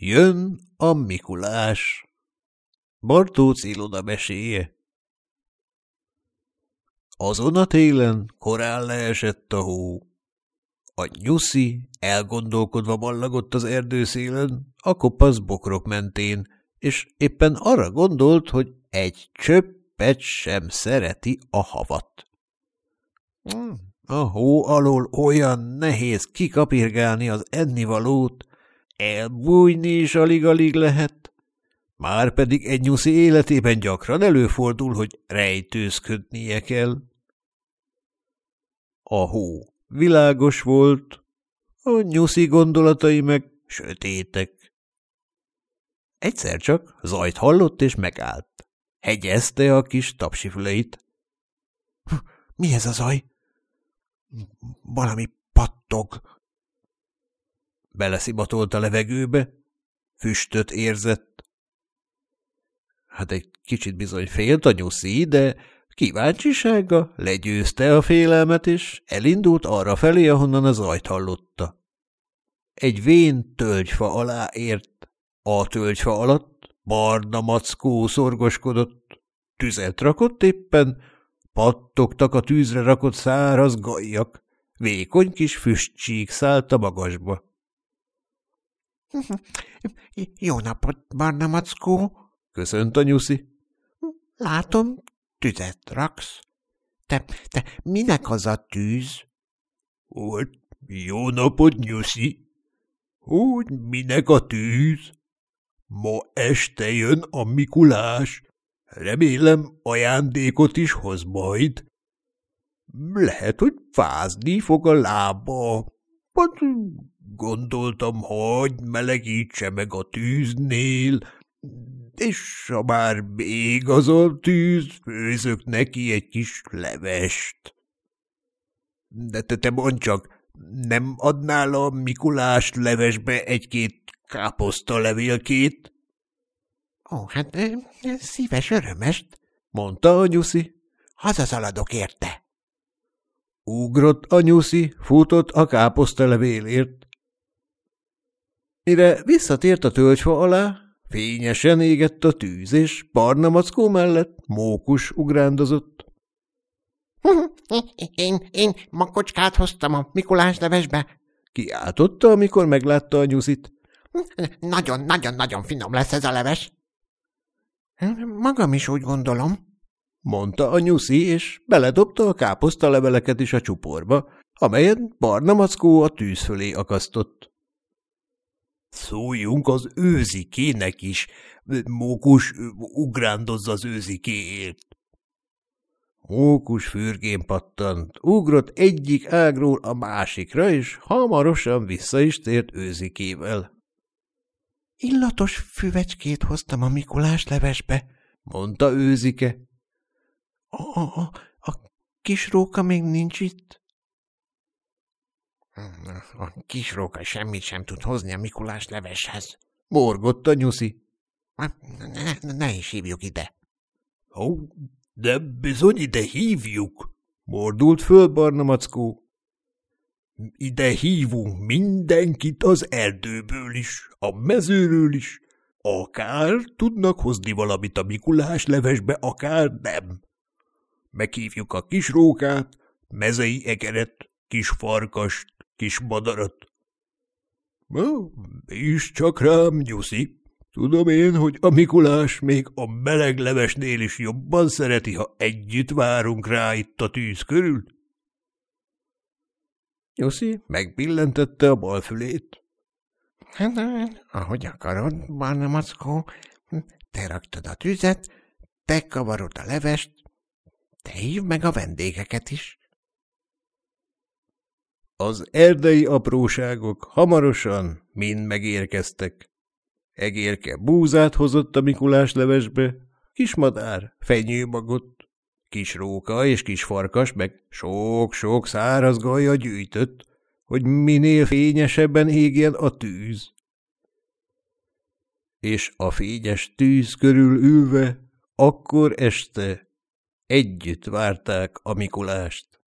Jön a Mikulás. Bartóc Ilona meséje Azon a télen korán leesett a hó. A nyuszi elgondolkodva ballagott az erdőszélen, a kopasz bokrok mentén, és éppen arra gondolt, hogy egy csöppet sem szereti a havat. Hmm, a hó alól olyan nehéz kikapirgálni az ennivalót, elbújni is alig-alig lehet. Márpedig egy nyuszi életében gyakran előfordul, hogy rejtőzködnie kell. A hó világos volt, a nyuszi gondolatai meg sötétek. Egyszer csak zajt hallott és megállt. Hegyezte a kis tapsifüleit. – Mi ez a zaj? – Valami pattog. Beleszibatolt a levegőbe, füstöt érzett. Hát egy kicsit bizony félt a nyuszi, de kíváncsisága legyőzte a félelmet, és elindult arra felé, ahonnan az zajt hallotta. Egy vén tölgyfa alá ért. A tölgyfa alatt barna mackó szorgoskodott. Tüzet rakott éppen, pattogtak a tűzre rakott száraz gajjak. Vékony kis füstcsík szállt a magasba. – Jó napot, barna mackó! – köszönt a nyuszi. – Látom, tüzet raksz. Te, te minek az a tűz? – Hogy jó napot, nyuszi! Hogy minek a tűz? Ma este jön a Mikulás. Remélem ajándékot is hoz majd. Lehet, hogy fázni fog a lába. Hát gondoltam, hogy melegítse meg a tűznél, és ha már még az a tűz, főzök neki egy kis levest. De te, te mondd csak, nem adnál a Mikulás levesbe egy-két káposzta levélkét? Ó, hát szíves örömest, mondta a nyuszi. Hazaszaladok érte. Ugrott a nyuszi, futott a káposzta levélért. Mire visszatért a tölgyfa alá, fényesen égett a tűz, és barna mackó mellett mókus ugrándozott. Én, én makocskát hoztam a Mikulás levesbe. Kiáltotta, amikor meglátta a nyuszit. Nagyon-nagyon-nagyon finom lesz ez a leves. Magam is úgy gondolom, mondta a nyuszi, és beledobta a káposzta leveleket is a csuporba, amelyet barna mackó a tűz fölé akasztott. Szóljunk az őzikének is, mókus ugrándozza az őzikéért. Mókus fürgén pattant, ugrott egyik ágról a másikra, és hamarosan vissza is tért őzikével. – Illatos füvecskét hoztam a Mikulás levesbe – mondta őzike. A, a, a kis róka még nincs itt? A kis róka semmit sem tud hozni a Mikulás leveshez. Morgott a nyuszi. Ne, ne is hívjuk ide. Ó, de bizony ide hívjuk, mordult föl Barna Mackó. Ide hívunk mindenkit az erdőből is, a mezőről is. Akár tudnak hozni valamit a Mikulás levesbe, akár nem. Meghívjuk a kis rókát, mezei egeret, kis farkast, kis madarat. És csak rám, Nyuszi. Tudom én, hogy a Mikulás még a meleg levesnél is jobban szereti, ha együtt várunk rá itt a tűz körül. Nyuszi megbillentette a bal fülét. Hát, ahogy akarod, Barna Mackó, te raktad a tüzet, te kavarod a levest, te hívd meg a vendégeket is. Az erdei apróságok hamarosan mind megérkeztek. Egérke búzát hozott a Mikulás levesbe, kismadár fenyőmagot, kis róka és kis farkas meg sok-sok száraz gaja gyűjtött, hogy minél fényesebben égjen a tűz. És a fényes tűz körül ülve, akkor este együtt várták a Mikulást.